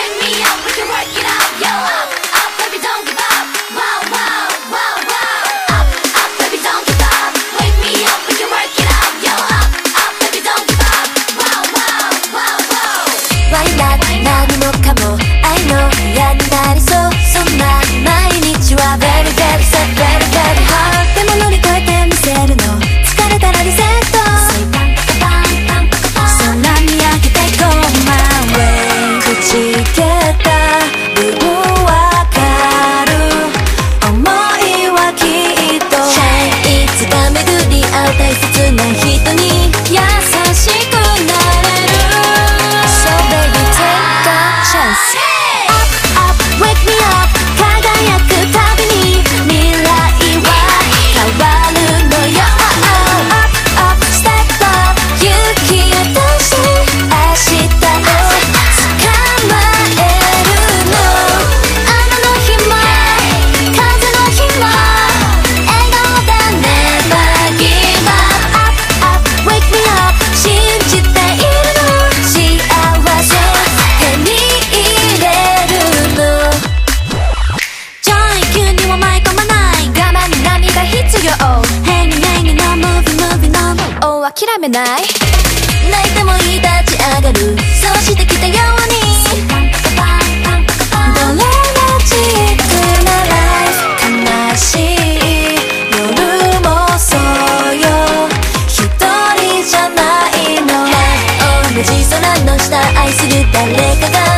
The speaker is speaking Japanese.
Let me. 諦めない。泣いてもいい立ち上がる。そうしてきたように。どれもチックなライフ悲しい夜もそうよ。一人じゃないの。は同じ空の下愛する誰かが